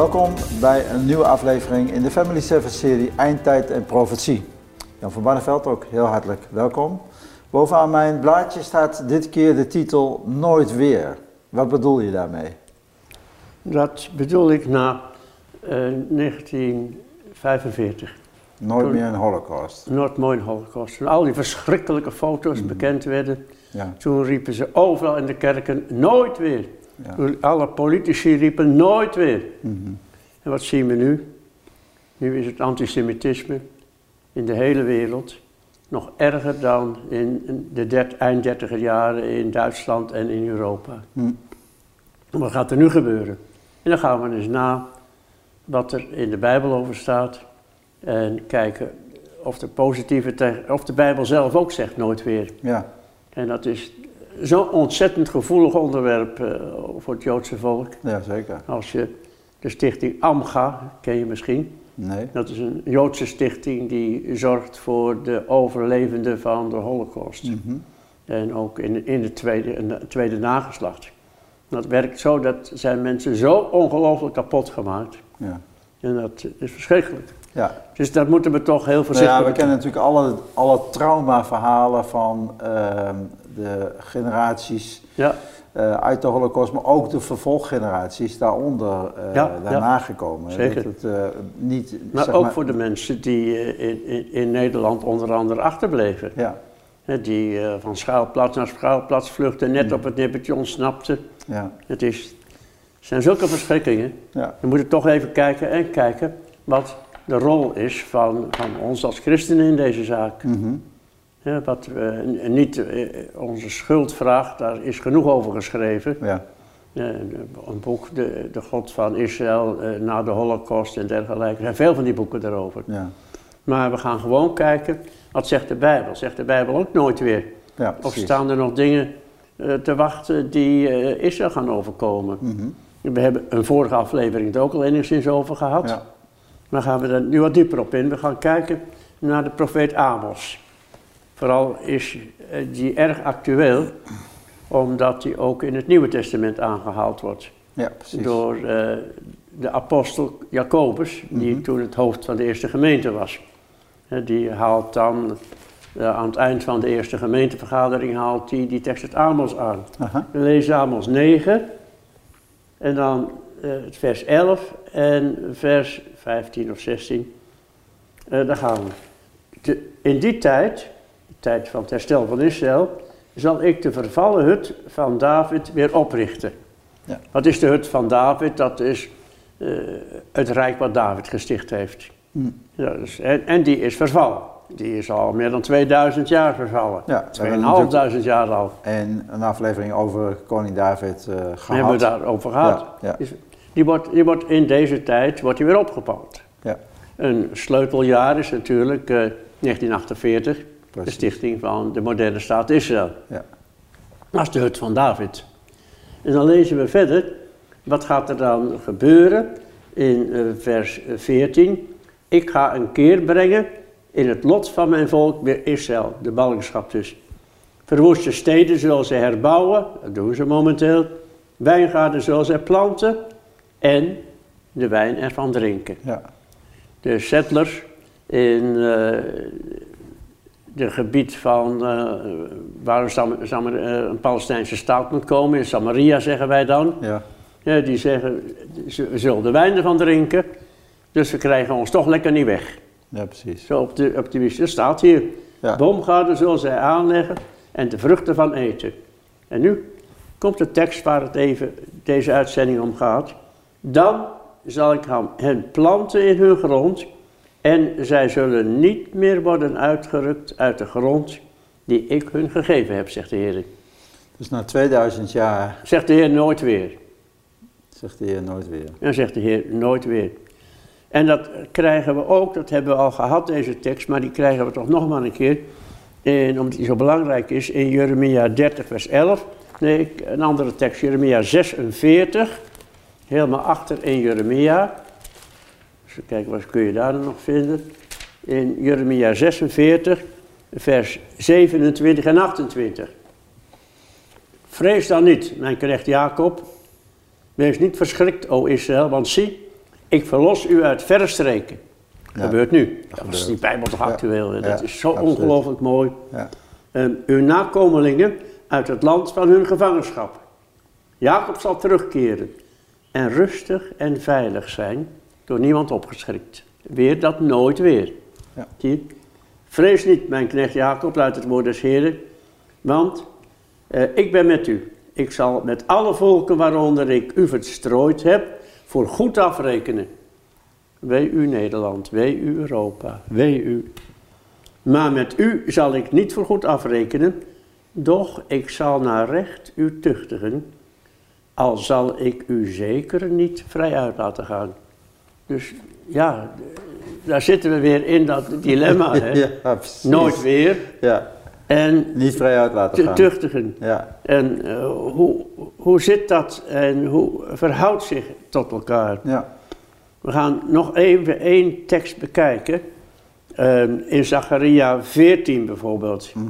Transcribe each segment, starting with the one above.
Welkom bij een nieuwe aflevering in de Family 7 serie Eindtijd en Profetie. Jan van Barneveld ook heel hartelijk welkom. Bovenaan mijn blaadje staat dit keer de titel Nooit weer. Wat bedoel je daarmee? Dat bedoel ik na eh, 1945. Nooit Toen- meer een holocaust. Nooit mooi een holocaust. Toen al die verschrikkelijke foto's bekend werden, Ja, toen riepen ze overal in de kerken nooit weer. Ja. Alle politici riepen nooit weer. Mhm. En wat zien we nu? Nu is het antisemitisme in de hele wereld nog erger dan in de dert, eind dertiger jaren in Duitsland en in Europa. Hm. Wat gaat er nu gebeuren? En dan gaan we eens na wat er in de Bijbel over staat en kijken of de positieve of de Bijbel zelf ook zegt nooit weer. ja. En dat is zo'n ontzettend gevoelig onderwerp eh, voor het Joodse volk. ja zeker. Als je de stichting AMGA, ken je misschien, Nee. dat is een Joodse stichting die zorgt voor de overlevenden van de Holocaust. Mhm. En ook in, in de tweede, in de tweede nageslacht. Dat werkt zo, dat zijn mensen zo ongelooflijk kapot gemaakt. Ja. En dat is verschrikkelijk. Ja. Dus dat moeten we toch heel Nou voorzichtig ja, we kennen natuurlijk alle, alle traumaverhalen van ehm, de generaties Ja, eh, uit de holocaust, maar ook de vervolggeneraties daaronder eh, Ja, daarna gekomen. zeker. Dat het eh, niet, maar zeg ook voor de mensen die in, in, in Nederland onder andere achterbleven. Ja, die van schouwplaats naar schouwplaats vluchten, net op het nippertje ontsnapten. ja, Het is, zijn zulke verschrikkingen. ja. We moeten toch even kijken en kijken wat de rol is van, van ons als christenen in deze zaak. Mhm. Hè, wat we niet eh, onze schuldvraag, daar is genoeg over geschreven. ja. Eh, een boek, de, de God van Israël eh, na de Holocaust en dergelijke. Er zijn veel van die boeken daarover. ja. Maar we gaan gewoon kijken, wat zegt de Bijbel? Zegt de Bijbel ook nooit weer? ja Of staan er nog dingen te wachten die Israël gaan overkomen? Mhm. We hebben een vorige aflevering het ook al enigszins over gehad. Ja, Maar gaan we er nu wat dieper op in. We gaan kijken naar de profeet Amos. Vooral is die erg actueel, omdat die ook in het Nieuwe Testament aangehaald wordt. ja precies. Door eh, de apostel Jacobus, die Mhm. toen het hoofd van de eerste gemeente was. Die haalt dan eh, aan het eind van de eerste gemeentevergadering haalt die, die tekst het Amos aan. Aha. We lezen Amos 9 en dan het vers 11 en vers 15 of 16. Eh, daar gaan we. De- in die tijd, tijd van het herstel van Israël, zal ik de vervallen hut van David weer oprichten. Ja. Wat is de hut van David? Dat is eh, het rijk wat David gesticht heeft. Hm. Ja, dus, en, en die is vervallen. Die is al meer dan 2000 jaar vervallen. Ja, we hebben 2500 jaar al. En een aflevering over koning David eh gehad. We hebben we daarover gehad. Ja, ja. Is- Die wordt, die wordt in deze tijd wordt die weer opgebouwd. Ja, Een sleuteljaar is natuurlijk eh, 1948, de stichting van de moderne staat Israël. Ja. Dat is de hut van David. En dan lezen we verder, wat gaat er dan gebeuren in eh, vers 14? Ik ga een keer brengen in het lot van mijn volk weer Israël, de ballingschap dus. Verwoeste steden zullen ze herbouwen, dat doen ze momenteel. Wijngaarden zullen ze planten en de wijn ervan drinken. Ja, De settlers in eh het gebied van eh, waar een, Sam- Sam- eh, een Palestijnse staat moet komen, in Samaria zeggen wij dan. ja, Ja, die zeggen, ze- zullen de wijn ervan drinken, dus we krijgen ons toch lekker niet weg. ja, precies. Zo op de, op de dat staat hier. Ja. Boomgaarden zullen zij aanleggen en de vruchten van eten. En nu komt de tekst waar het even deze uitzending om gaat. Dan zal ik hem- hen planten in hun grond en zij zullen niet meer worden uitgerukt uit de grond die ik hun gegeven heb, zegt de Heer. Dus na 2000 jaar Zegt de Heer nooit weer. zegt de Heer nooit weer. En zegt de Heer nooit weer. En dat krijgen we ook, dat hebben we al gehad, deze tekst, maar die krijgen we toch nog maar een keer. En omdat die zo belangrijk is, in Jeremia 30, vers 11. Nee, een andere tekst, Jeremia 46. Helemaal achter in Jeremia. Even kijken, wat kun je daar nog vinden? In Jeremia 46, vers 27 en 28. Vrees dan niet, mijn knecht Jacob. Wees niet verschrikt, o Israël, want zie, ik verlos u uit verre streken. Ja, gebeurt nu. Dat is die Bijbel toch actueel. Dat ja, is zo ongelooflijk mooi. Ja. Ehm, uw nakomelingen uit het land van hun gevangenschap. Jacob zal terugkeren en rustig en veilig zijn, door niemand opgeschrikt. Weer dat nooit weer. Ja. Zie? Vrees niet, mijn knecht Jacob, luidt het woord des Heren, want eh, ik ben met u. Ik zal met alle volken waaronder ik u verstrooid heb, voor goed afrekenen. Wee u Nederland, wee u Europa, wee u. Maar met u zal ik niet voor goed afrekenen, doch ik zal naar recht u tuchtigen, al zal ik u zeker niet vrij uit laten gaan. Dus ja, daar zitten we weer in dat dilemma, hè? Ja. Nooit weer Ja, en niet vrij uit laten te gaan. tuchtigen. Ja, En eh, hoe, hoe zit dat en hoe verhoudt zich tot elkaar? ja. We gaan nog even één tekst bekijken. Ehm, in Zacharia 14 bijvoorbeeld. Mhm.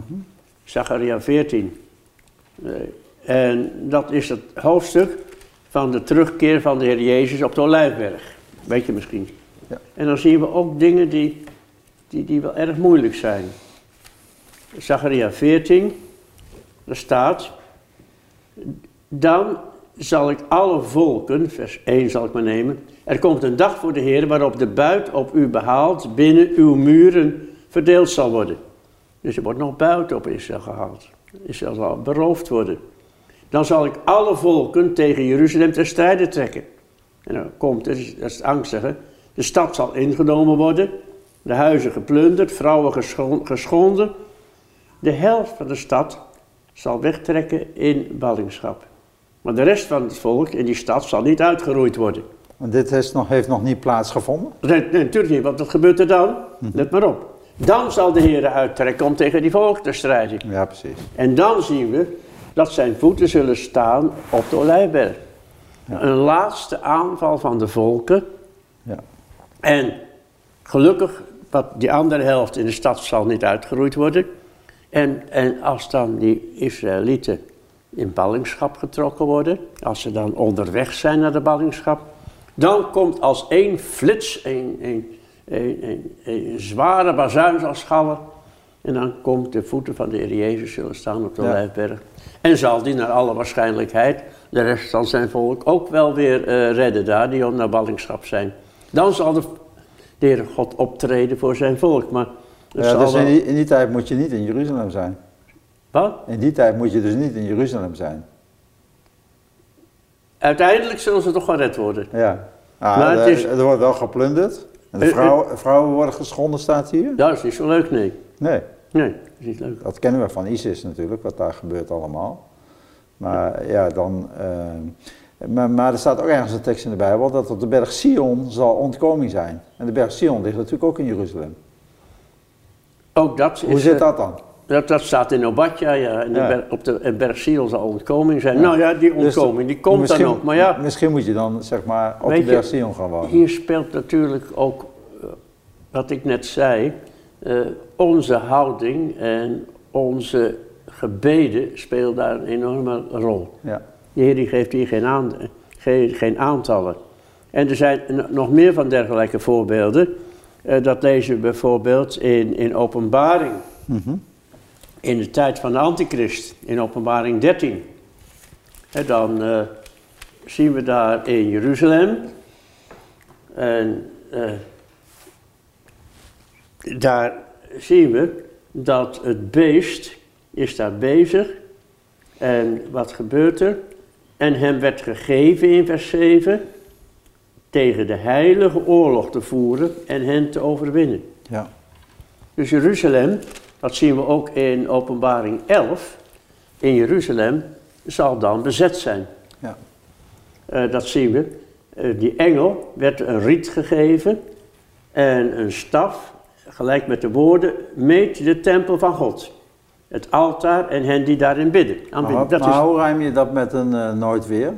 Zacharia 14. Eh, en dat is het hoofdstuk van de terugkeer van de Heer Jezus op de Olijfberg. Weet je misschien. Ja. En dan zien we ook dingen die, die, die wel erg moeilijk zijn. Zacharia 14, daar staat... Dan zal ik alle volken, vers 1 zal ik maar nemen. Er komt een dag voor de Heer waarop de buit op u behaald binnen uw muren verdeeld zal worden. Dus er wordt nog buiten op Israël gehaald. Israël zal beroofd worden. Dan zal ik alle volken tegen Jeruzalem ter strijde trekken. En dan komt, dat is, dat is het angstige, de stad zal ingenomen worden, de huizen geplunderd, vrouwen geschon- geschonden. De helft van de stad zal wegtrekken in ballingschap. Maar de rest van het volk in die stad zal niet uitgeroeid worden. Want dit heeft nog, heeft nog niet plaatsgevonden. Nee, nee, natuurlijk niet, want wat gebeurt er dan? Let maar op. Dan zal de Heer uittrekken om tegen die volk te strijden. Ja, precies. En dan zien we dat zijn voeten zullen staan op de Olijfberg. Een laatste aanval van de volken. Ja. En gelukkig, wat die andere helft in de stad zal niet uitgeroeid worden. En, en als dan die Israëlieten in ballingschap getrokken worden, als ze dan onderweg zijn naar de ballingschap, dan komt als één flits, een, een, een, een, een zware bazuin zal schallen. En dan komt de voeten van de Heer Jezus zullen staan op de Ja. Olijfberg. En zal die naar alle waarschijnlijkheid de rest van zijn volk ook wel weer eh, redden daar, die naar ballingschap zijn. Dan zal de, de Heer God optreden voor zijn volk. Maar Ja, dus in die, in die tijd moet je niet in Jeruzalem zijn. Wat? In die tijd moet je dus niet in Jeruzalem zijn. Uiteindelijk zullen ze toch gered worden. Ja. Ah, Maar het er, is- er wordt wel geplunderd. En de Eh, vrouwen, vrouwen worden geschonden, staat hier. Dat is niet zo leuk, nee. Nee, Nee, dat is niet leuk. dat kennen we van ISIS natuurlijk, wat daar gebeurt allemaal. Maar ja, dan... eh, maar, maar er staat ook ergens een tekst in de Bijbel dat op de berg Sion zal ontkoming zijn. En de berg Sion ligt natuurlijk ook in Jeruzalem. Ook dat Hoe is, zit eh, dat dan? Dat, dat staat in Obadja, ja. En de Ja. ber- op de berg zal ontkoming zijn. Ja. Nou ja, die Dus ontkoming, die komt dan ook. Maar ja, Misschien moet je dan zeg maar op de berg Sion gaan wonen. hier speelt natuurlijk ook, eh, wat ik net zei, eh, onze houding en onze gebeden spelen daar een enorme rol. Ja. De Heer die geeft hier geen, aan, geen, geen aantallen. En er zijn nog meer van dergelijke voorbeelden. Eh, dat lezen we bijvoorbeeld in, in Openbaring. Mhm. In de tijd van de Antichrist, in Openbaring 13. En dan eh, zien we daar in Jeruzalem. En eh, daar zien we dat het beest is daar bezig. En wat gebeurt er? En hem werd gegeven in vers 7 tegen de heilige oorlog te voeren en hen te overwinnen. Ja. Dus Jeruzalem, dat zien we ook in Openbaring 11, in Jeruzalem zal dan bezet zijn. Ja. Eh, dat zien we. Eh, die engel werd een riet gegeven en een staf, gelijk met de woorden, meet de tempel van God. Het altaar en hen die daarin bidden. Maar, Aanbidden. Dat maar is, hoe ruim je dat met een eh, nooit weer?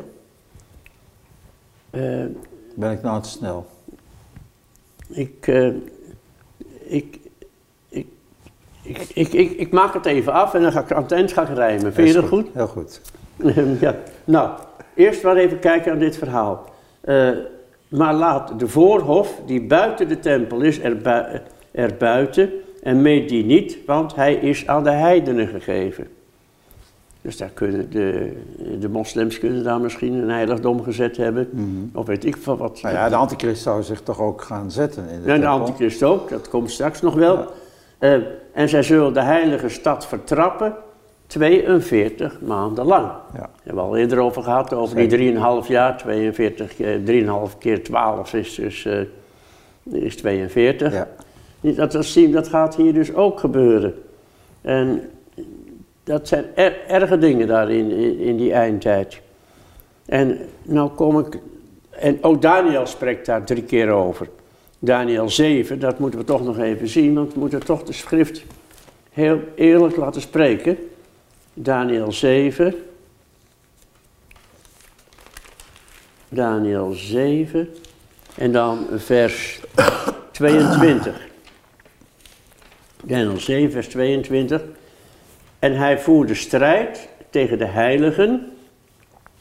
Ben ik nou te snel? ik, ik, ik, ik, ik, ik, ik maak het even af en dan ga ik aan het eind ga ik rijmen. Vind je dat goed? Heel goed. ja. Nou, eerst maar even kijken aan dit verhaal. Eh, maar laat de voorhof die buiten de tempel is erbui- erbuiten en meet die niet, want hij is aan de heidenen gegeven. Dus daar kunnen de, de moslims kunnen daar misschien een heiligdom gezet hebben, Mhm. of weet ik van wat. Nou ja, de antichrist zou zich toch ook gaan zetten in de En de antichrist ook, dat komt straks nog wel. Ja. Eh, en zij zullen de heilige stad vertrappen 42 maanden lang. Ja. Daar hebben we al eerder over gehad, over die 3,5 jaar. 42, eh, 3,5 keer 12 is dus eh, is 42. Ja. Dat, dat, zien, dat gaat hier dus ook gebeuren. En dat zijn er- erge dingen daarin, in, in die eindtijd. En nou kom ik, en ook Daniel spreekt daar drie keer over. Daniel 7, dat moeten we toch nog even zien, want we moeten toch de schrift heel eerlijk laten spreken. Daniel 7. Daniel 7 en dan vers 22. Daniel 7, vers 22. En hij voerde strijd tegen de heiligen.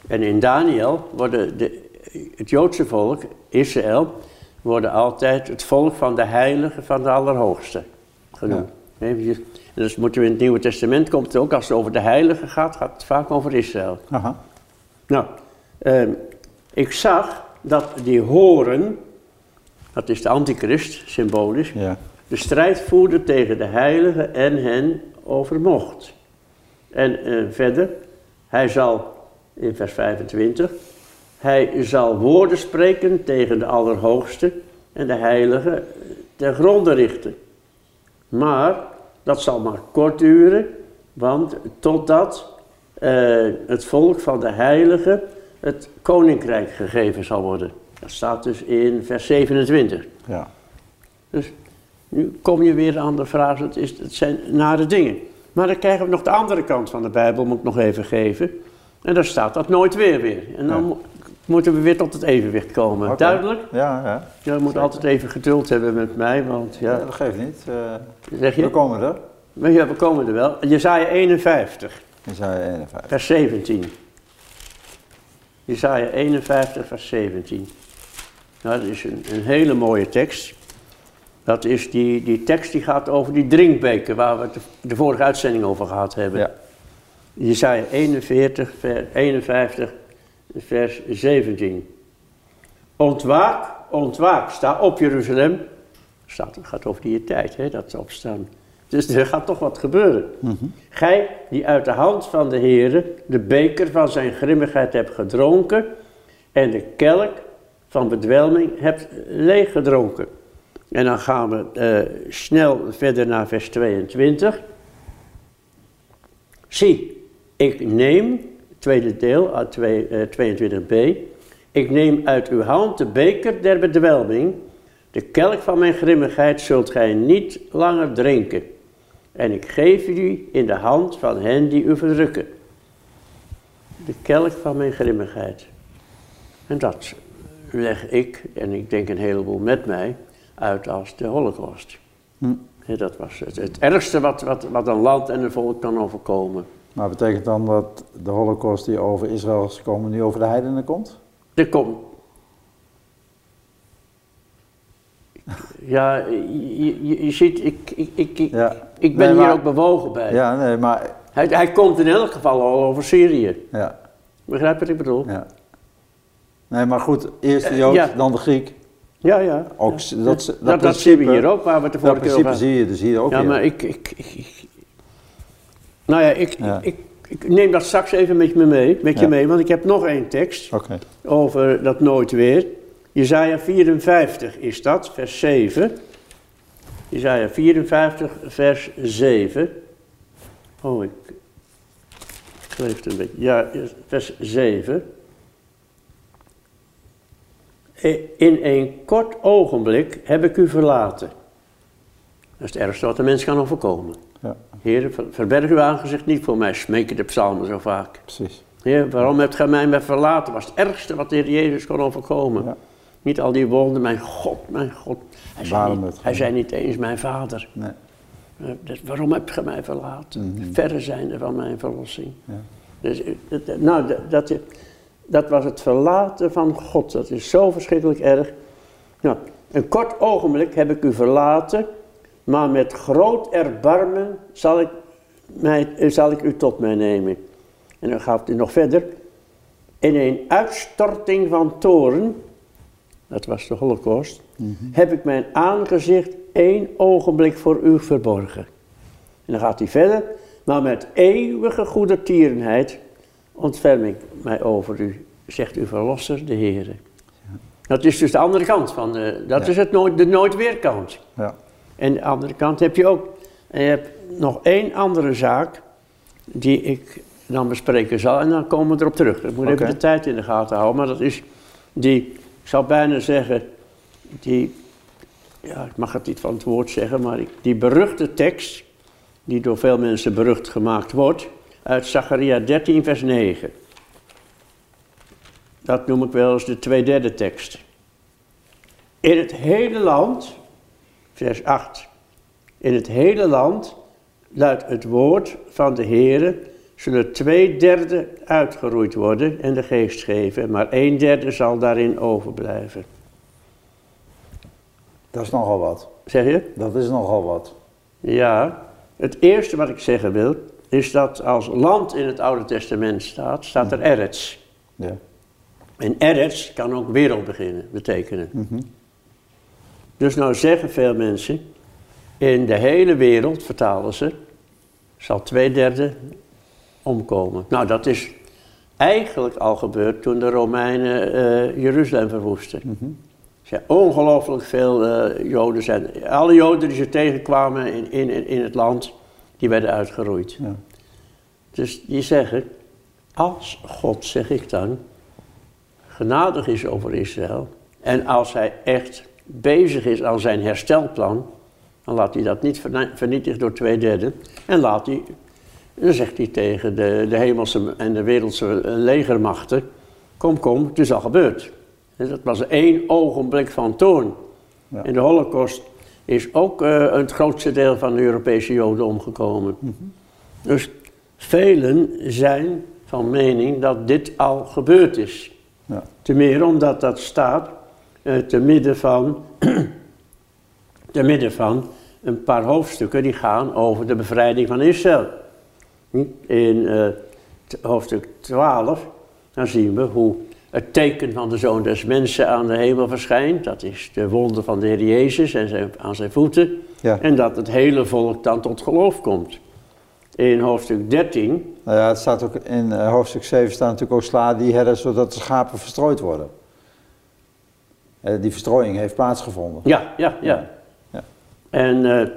En in Daniel worden de, het Joodse volk, Israël, worden altijd het volk van de heiligen van de Allerhoogste genoemd. En dus moeten we in het Nieuwe Testament, komt het ook als het over de heiligen gaat, gaat het vaak over Israël. Aha. Nou, ehm, ik zag dat die horen, dat is de antichrist, symbolisch, Ja. de strijd voerde tegen de heiligen en hen overmocht. En eh, verder, hij zal, in vers 25, hij zal woorden spreken tegen de Allerhoogste en de heiligen ten gronde richten. Maar dat zal maar kort duren, want totdat eh, het volk van de heiligen het koninkrijk gegeven zal worden. Dat staat dus in vers 27. Ja. Dus nu kom je weer aan de vraag, het, is, het zijn nare dingen. Maar dan krijgen we nog de andere kant van de Bijbel, moet ik nog even geven. En daar staat dat nooit weer weer. En dan Ja. Mo- moeten we weer tot het evenwicht komen. Duidelijk? Ja, ja. Je moet altijd even geduld hebben met mij, want ja. ja, dat geeft niet. Eh, zeg we je? komen er. Ja, we komen er wel. Jezaja 51, Isaiah 51. vers 17. Jezaja 51, vers 17. Nou, dat is een, een hele mooie tekst. Dat is die, die tekst die gaat over die drinkbeker waar we het de, de vorige uitzending over gehad hebben. Ja. Jesaja 41, vers 51, vers 17. Ontwaak, ontwaak, sta op Jeruzalem. Staat, het gaat over die tijd, hè, dat ze opstaan. Dus er gaat toch wat gebeuren. Gij die uit de hand van de Heere de beker van zijn grimmigheid hebt gedronken en de kelk van bedwelming hebt leeggedronken. En dan gaan we eh, snel verder naar vers 22. Zie, ik neem, tweede deel uit twee- eh, 22b, ik neem uit uw hand de beker der bedwelming, de kelk van mijn grimmigheid zult gij niet langer drinken. En ik geef u in de hand van hen die u verdrukken. De kelk van mijn grimmigheid. En dat leg ik, en ik denk een heleboel met mij, uit als de holocaust. Hm. Dat was het, het ergste wat, wat, wat een land en een volk kan overkomen. Maar betekent dan dat de holocaust die over Israël is gekomen, nu over de heidenen komt? Er komt. Ja, je, je, je ziet, ik, ik, ik, ik, Ja. ik ben Nee, hier ook bewogen bij. Ja, nee, maar... Hij, hij komt in elk geval al over Syrië. Ja, Begrijp je wat ik bedoel? ja. Nee, maar goed, eerst de Eh, Jood, ja. dan de Griek. Ja, ja. Ook, ja. dat, dat, dat, dat, zien we hier ook, waar we het de Dat vorige keer over principe zie je dus hier ook Ja, weer. maar ik, ik- Nou ja, ik, Ja. Ik, ik neem dat straks even met me mee, met je Ja. mee, want ik heb nog één tekst over dat nooit weer. Jezaja 54 is dat, vers 7. Jezaja 54, vers 7. Oh, ik het een beetje. Ja, vers 7. In een kort ogenblik heb ik u verlaten. Dat is het ergste wat de mens kan overkomen. Ja, Heer, ver- verberg uw aangezicht niet voor mij, smeken de psalmen zo vaak. precies. Heer, waarom hebt gij mij met verlaten? was het ergste wat de Heer Jezus kon overkomen. Ja. Niet al die woorden, mijn God, mijn God. Hij zei, niet, hij gewoon? zei niet eens mijn vader. Nee. Eh, dus waarom hebt gij mij verlaten? Mhm. Verre zijnde van mijn verlossing. Ja. Dus, eh, dat- nou, dat, dat, dat was het verlaten van God. Dat is zo verschrikkelijk erg. Nou, een kort ogenblik heb ik u verlaten, maar met groot erbarmen zal ik, mij, zal ik u tot mij nemen. En dan gaat hij nog verder. In een uitstorting van toren, dat was de holocaust, heb ik mijn aangezicht één ogenblik voor u verborgen. En dan gaat hij verder. Maar met eeuwige goedertierenheid ontferm ik mij over u, zegt uw verlosser, de Heer. Dat is dus de andere kant van, de, dat is het nooit, de nooit weerkant. Ja. En de andere kant heb je ook, en je hebt nog één andere zaak die ik dan bespreken zal en dan komen we erop terug. Ik moet even de tijd in de gaten houden, maar dat is die, ik zou bijna zeggen, die, ja ik mag het niet van het woord zeggen, maar die beruchte tekst, die door veel mensen berucht gemaakt wordt, uit Zacharia 13 vers 9. Dat noem ik wel eens de tweederde tekst. In het hele land, vers 8. In het hele land luidt het woord van de Heere, zullen twee derde uitgeroeid worden en de geest geven, maar een derde zal daarin overblijven. Dat is nogal wat. Zeg je? Dat is nogal wat. Ja, het eerste wat ik zeggen wil, is dat als land in het Oude Testament staat, staat er Eretz. Ja. En Eretz kan ook wereld beginnen, betekenen. Dus nou zeggen veel mensen, in de hele wereld, vertalen ze, zal twee derde omkomen. Nou, dat is eigenlijk al gebeurd toen de Romeinen eh, Jeruzalem verwoesten. Er zijn ongelooflijk veel eh, Joden zijn. Alle Joden die ze tegenkwamen in, in, in het land, die werden uitgeroeid. Ja. Dus die zeggen, als God, zeg ik dan, genadig is over Israël, en als hij echt bezig is aan zijn herstelplan, dan laat hij dat niet verni- vernietigen door twee derde. En laat hij, dan zegt hij tegen de, de hemelse en de wereldse legermachten, kom, kom, het is al gebeurd. En dat was één ogenblik van toorn. Ja. In de holocaust is ook eh, het grootste deel van de Europese Joden omgekomen. Dus velen zijn van mening dat dit al gebeurd is. Ja. Te meer omdat dat staat te midden van, te midden van een paar hoofdstukken die gaan over de bevrijding van Israël. Hm? In eh, hoofdstuk 12, dan zien we hoe het teken van de Zoon des Mensen aan de hemel verschijnt. Dat is de wonde van de Heer Jezus en zijn, aan zijn voeten. Ja. En dat het hele volk dan tot geloof komt. In hoofdstuk 13, Nou ja, het staat ook in eh, hoofdstuk 7 staan natuurlijk ook sla die herden zodat de schapen verstrooid worden. Eh, die verstrooiing heeft plaatsgevonden. ja, ja, ja. Ja. En, eh,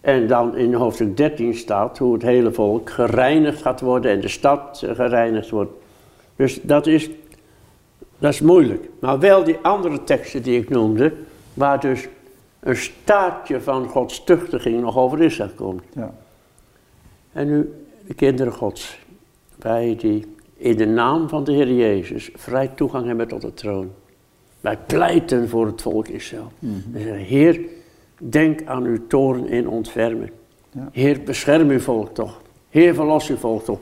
en dan in hoofdstuk 13 staat hoe het hele volk gereinigd gaat worden en de stad gereinigd wordt. Dus dat is, dat is moeilijk. Maar wel die andere teksten die ik noemde, waar dus een staartje van Gods tuchtiging nog over Israël komt. Ja. En nu, de kinderen Gods, wij die in de naam van de Heer Jezus vrij toegang hebben tot de troon. Wij pleiten voor het volk Israël. We zeggen, Heer, denk aan uw toren in ontfermen. Ja. Heer, bescherm uw volk toch. Heer, verlos uw volk toch.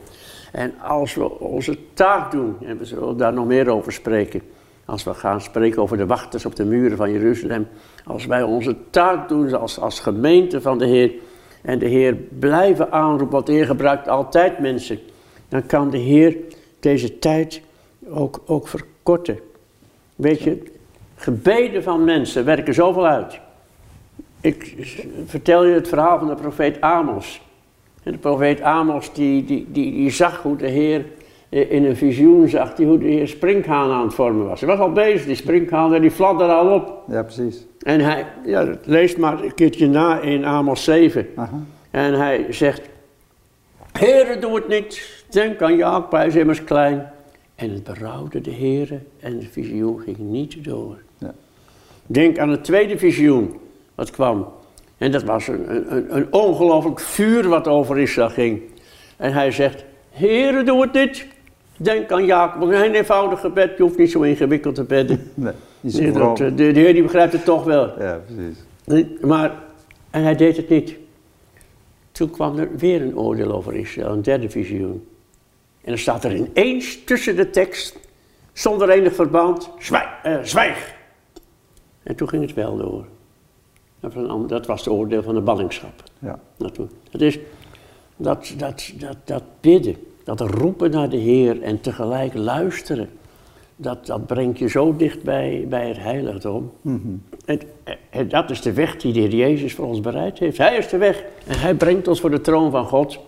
En als we onze taak doen, en we zullen daar nog meer over spreken, als we gaan spreken over de wachters op de muren van Jeruzalem, als wij onze taak doen als, als gemeente van de Heer, en de Heer blijven aanroepen, want de Heer gebruikt altijd mensen, dan kan de Heer deze tijd ook, ook verkorten. Weet je, gebeden van mensen werken zoveel uit. Ik vertel je het verhaal van de profeet Amos. En de profeet Amos die, die, die, die zag hoe de Heer eh, in een visioen zag, die hoe de Heer sprinkhaan aan het vormen was. Hij was al bezig, die sprinkhaan, en die fladderde al op. ja, precies. En hij, ja, leest maar een keertje na in Amos 7. Aha. En hij zegt, Heere, doe het niet. Denk aan Jacob, hij is immers klein. En het berouwde de Heere en de visioen ging niet door. Denk aan het tweede visioen wat kwam. En dat was een, een, een ongelooflijk vuur wat over Israël ging. En hij zegt, Heere, doe het niet. Denk aan Jacob, een eenvoudig gebed, je hoeft niet zo ingewikkeld te bidden. Nee, Nee, dat, eh, de, de Heer die begrijpt het toch wel. Ja, precies. Maar, en hij deed het niet. Toen kwam er weer een oordeel over Israël, een derde visioen. En dan staat er ineens tussen de tekst, zonder enig verband, zwijg. eh, zwijg. En toen ging het wel door. Dat was, het oordeel van de ballingschap. Ja. Het is dat, dat, dat, dat bidden, dat roepen naar de Heer en tegelijk luisteren. Dat, dat brengt je zo dicht bij, bij het heiligdom. Mhm. En, en dat is de weg die de Heer Jezus voor ons bereid heeft. Hij is de weg en hij brengt ons voor de troon van God.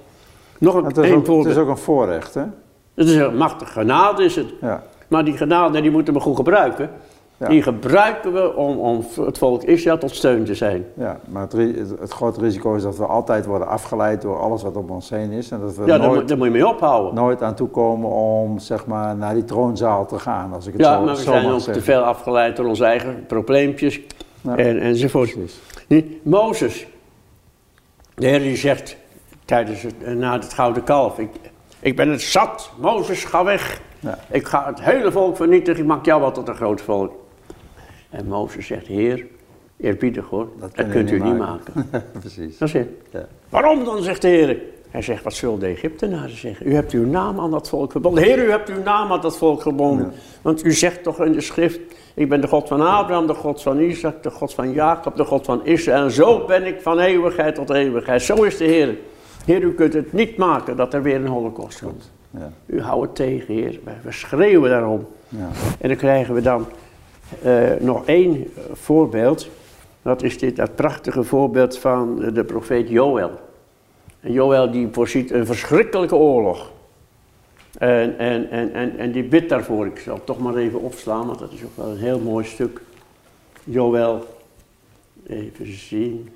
Nog een, Het, is ook, het is ook een voorrecht, hè? Het is een machtige genade is het. Ja. Maar die genade die moeten we goed gebruiken. Ja. Die gebruiken we om, om het volk Israël tot steun te zijn. Ja, maar het, het, het grote risico is dat we altijd worden afgeleid door alles wat om ons heen is. En dat we Ja, nooit, moet- daar moet je mee ophouden. nooit aan toe komen om zeg maar, naar die troonzaal te gaan, als ik het Ja, zo, maar we zo zijn ook te veel afgeleid door onze eigen probleempjes Ja. en, enzovoort. Nu, Mozes, de Heer die zegt tijdens het, eh, na het gouden kalf, ik, ik ben het zat, Mozes ga weg. Ja. Ik ga het hele volk vernietigen, ik maak jou wel tot een groot volk. En Mozes zegt, Heer, eerbiedig hoor, dat, kunnen kunt u niet maken." maken. Precies. Dat is het. Ja. Waarom dan, zegt de Heer. Hij zegt, wat zullen de Egyptenaren zeggen? U hebt uw naam aan dat volk gebonden. Heer, u hebt uw naam aan dat volk gebonden. Want u zegt toch in de schrift, ik ben de God van Abraham, de God van Isaac, de God van Jacob, de God van Israël. En zo ben ik van eeuwigheid tot eeuwigheid. Zo is de Heer. Heer, u kunt het niet maken dat er weer een holocaust komt. Ja. U houdt het tegen, Heer. We schreeuwen daarom. Ja. En dan krijgen we dan eh, nog één eh, voorbeeld. Dat is dit, dat prachtige voorbeeld van eh, de profeet Joël. En Joël die voorziet een verschrikkelijke oorlog. En, en, en, en, en die bidt daarvoor. Ik zal het toch maar even opslaan, want dat is ook wel een heel mooi stuk. Joël, even zien.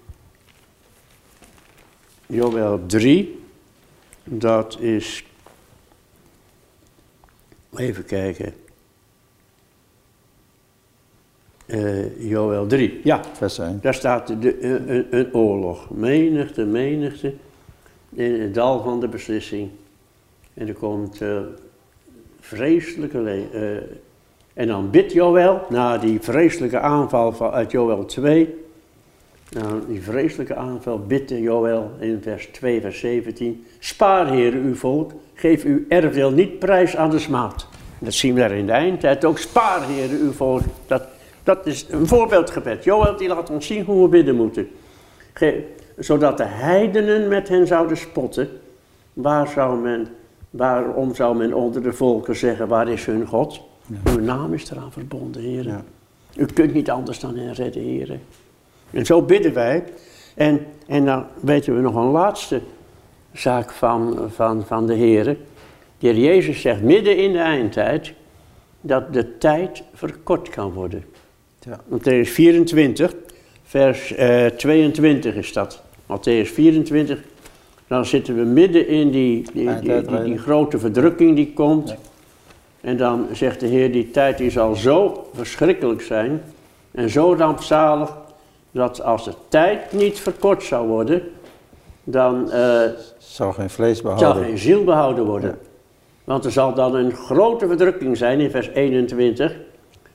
Joël 3, dat is, even kijken. Eh Joël 3, ja, Vers 1. daar staat de, de- een, een- oorlog. Menigte, menigte in het dal van de beslissing. En er komt eh, vreselijke... le- eh, en dan bidt Joël, na die vreselijke aanval van, uit Joël 2... Na die vreselijke aanval bidt Joël in vers 2, vers 17... Spaar, Heer, uw volk, geef uw erfdeel niet prijs aan de smaad. Dat zien we daar in de eindtijd ook. Spaar, Heer, uw volk. Dat, dat is een voorbeeldgebed. Joël die laat ons zien hoe we bidden moeten. Ge- zodat de heidenen met hen zouden spotten. Waar zou men, waarom zou men onder de volken zeggen, waar is hun God? Uw naam is eraan verbonden, Heer. Ja. U kunt niet anders dan hen redden, Heer. En zo bidden wij. En, en dan weten we nog een laatste zaak van, van, van de Heer. De Heer Jezus zegt midden in de eindtijd dat de tijd verkort kan worden. Ja. Matthäus 24, vers eh, 22 is dat. Matthäus 24, dan zitten we midden in die, die, die, die, grote verdrukking die komt. Ja. En dan zegt de Heer, die tijd die zal zo verschrikkelijk zijn en zo rampzalig, dat als de tijd niet verkort zou worden, dan eh, Zou geen vlees zal behouden. geen ziel behouden worden. Ja. Want er zal dan een grote verdrukking zijn in vers 21,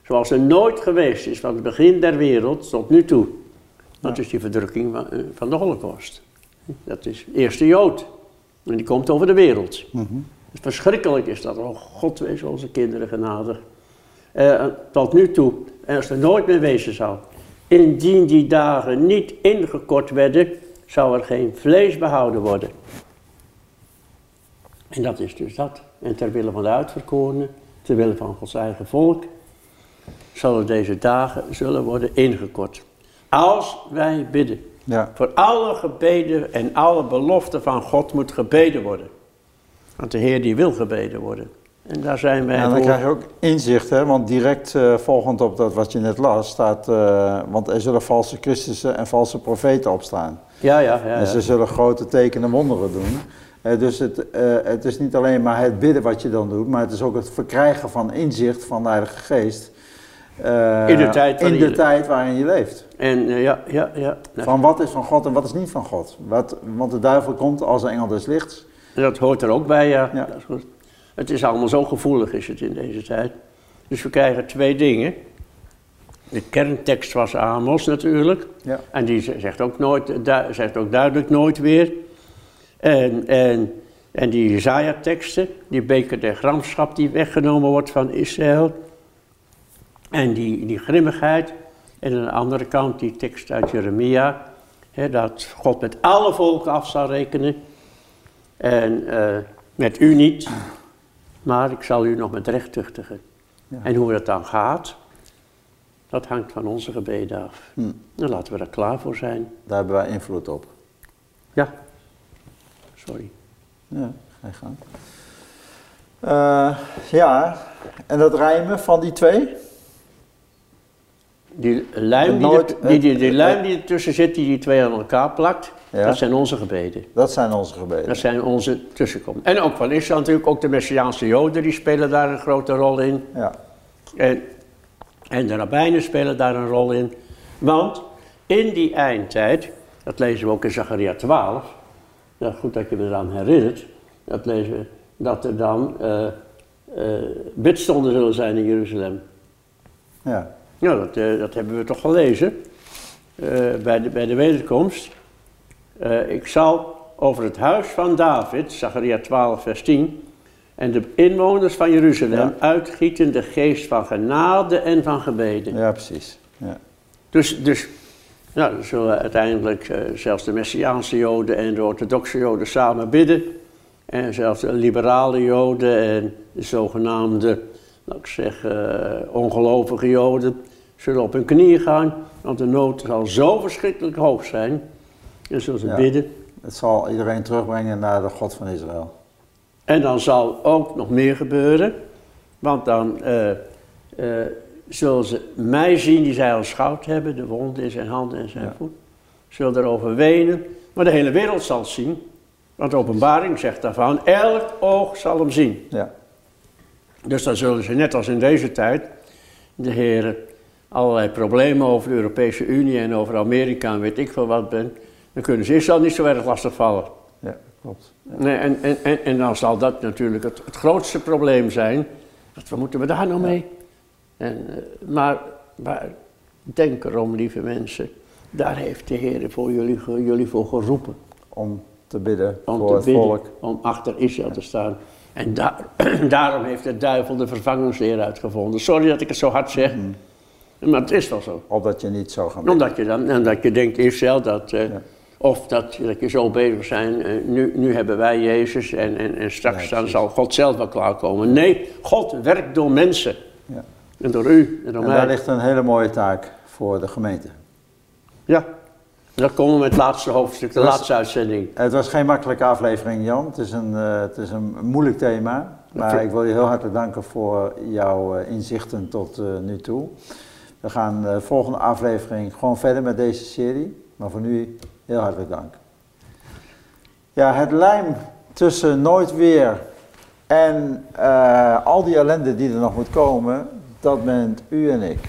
zoals er nooit geweest is van het begin der wereld tot nu toe. Dat is die verdrukking van, eh, van de Holocaust. Dat is de eerste Jood. En die komt over de wereld. Dus verschrikkelijk is dat. Oh, God wees onze kinderen genadig. Eh, tot nu toe, en als er nooit meer wezen zou. Indien die dagen niet ingekort werden, zou er geen vlees behouden worden. En dat is dus dat. En ter wille van de uitverkorenen, ter wille van Gods eigen volk, zullen deze dagen zullen worden ingekort. Als wij bidden. Ja. Voor alle gebeden en alle beloften van God moet gebeden worden. Want de Heer die wil gebeden worden. En daar zijn wij En dan voor. krijg je ook inzicht, hè? want direct eh, volgend op dat wat je net las staat, eh, want er zullen valse Christussen en valse profeten opstaan. Ja, ja, ja. En ja. ze zullen grote tekenen wonderen doen. Eh, dus het, het is niet alleen maar het bidden wat je dan doet, maar het is ook het verkrijgen van inzicht van de Heilige Geest. Eh, In de tijd in waarin de je- tijd waarin je leeft. En eh, ja, ja, ja. Van wat is van God en wat is niet van God. Wat, want de duivel komt als een engel des lichts. dat hoort er ook bij, ja. Ja. Dat is goed. Het is allemaal zo gevoelig is het in deze tijd. Dus we krijgen twee dingen. De kerntekst was Amos natuurlijk. Ja. En die zegt ook, nooit, du- zegt ook duidelijk nooit weer. En, en En die Isaiah-teksten, die beker der gramschap die weggenomen wordt van Israël. En die, die grimmigheid. En aan de andere kant die tekst uit Jeremia. Hè, dat God met alle volken af zal rekenen. En uh, met u niet. Maar ik zal u nog met recht tuchtigen. Ja. En hoe dat dan gaat, dat hangt van onze gebeden af. Hm. Dan laten we daar klaar voor zijn. Daar hebben wij invloed op. Ja. Sorry. Ja, ga je gang. Uh, ja, en dat rijmen van die twee? Die lijm die, er, die, die, die, lijm die ertussen zit, die die twee aan elkaar plakt, ja. dat zijn onze gebeden. Dat zijn onze gebeden. Dat zijn onze tussenkomsten. En ook van Israël natuurlijk, ook de Messiaanse Joden, die spelen daar een grote rol in. Ja. En, en de rabbijnen spelen daar een rol in. Want in die eindtijd, dat lezen we ook in Zacharia 12, ja, goed dat je me eraan herinnert, dat lezen we, dat er dan uh, uh, bidstonden zullen zijn in Jeruzalem. Ja. Nou, dat, uh, dat hebben we toch gelezen bij, de, bij de wederkomst. ik zal over het huis van David, Zacharia 12 vers 10, en de inwoners van Jeruzalem ja. uitgieten de geest van genade en van gebeden. Ja, precies. Ja. Dus, dus nou, dan zullen uiteindelijk uh, zelfs de Messiaanse Joden en de orthodoxe Joden samen bidden. En zelfs de liberale Joden en de zogenaamde, laat ik zeggen, uh, ongelovige Joden zullen op hun knieën gaan. Want de nood zal zo verschrikkelijk hoog zijn. En zullen ze ja, bidden. Het zal iedereen terugbrengen naar de God van Israël. En dan zal ook nog meer gebeuren. Want dan uh, zullen ze mij zien die zij aanschouwd hebben, de wonden in zijn handen en zijn ja. voet. Zullen erover wenen, maar de hele wereld zal zien. Want de openbaring zegt daarvan, elk oog zal hem zien. Ja. Dus dan zullen ze, net als in deze tijd, de heren allerlei problemen over de Europese Unie en over Amerika en weet ik veel wat ben, dan kunnen ze Israël niet zo erg lastig vallen. Ja, klopt. Ja. Nee, en, en, en, en, dan zal dat natuurlijk het, het grootste probleem zijn. Wat moeten we daar nou mee? En, uh, maar, maar denk erom, lieve mensen, daar heeft de Heer voor jullie, jullie voor geroepen. Om te bidden om voor te het bidden, volk. Om achter Israël te staan. En daar, daarom heeft de duivel de vervangingsleer uitgevonden. Sorry dat ik het zo hard zeg, mm. Maar het is wel zo. Opdat je niet zo bidden. Omdat je, dan, omdat je denkt, Israël, dat... Uh, ja. Of dat, dat je zo bezig zijn, uh, nu, nu hebben wij Jezus en, en, en straks ja, dan zal God zelf wel klaarkomen. Nee, God werkt door mensen. Ja. En door u en door en mij. daar ligt een hele mooie taak voor de gemeente. Ja, dan komen we met het laatste hoofdstuk, de was, laatste uitzending. Het was geen makkelijke aflevering, Jan. Het is een, uh, het is een moeilijk thema. Maar ik wil je heel hartelijk danken voor jouw inzichten tot nu toe. We gaan de volgende aflevering gewoon verder met deze serie. Maar voor nu heel hartelijk dank. Ja, het lijm tussen nooit weer en uh, al die ellende die er nog moet komen, dat bent u en ik.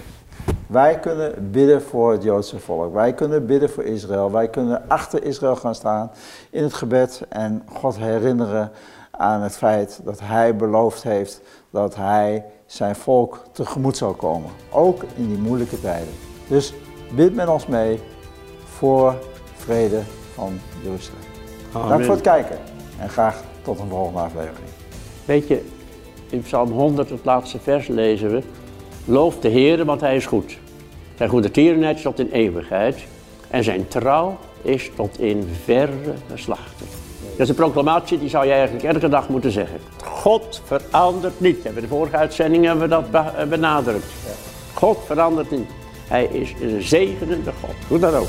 Wij kunnen bidden voor het Joodse volk. Wij kunnen bidden voor Israël. Wij kunnen achter Israël gaan staan in het gebed en God herinneren aan het feit dat Hij beloofd heeft dat Hij zijn volk tegemoet zal komen. Ook in die moeilijke tijden. Dus bid met ons mee voor vrede van Jeruzalem. Amen. Dank voor het kijken en graag tot een volgende aflevering. Weet je, in Psalm 100, het laatste vers, lezen we: Loof de Heer, want Hij is goed. Zijn goede tierenheid is tot in eeuwigheid en zijn trouw is tot in verre geslachten. Dat is een proclamatie die zou je eigenlijk elke dag moeten zeggen. God verandert niet. We hebben de vorige uitzending hebben we dat benadrukt. God verandert niet. Hij is een zegenende God. Hoe dan ook.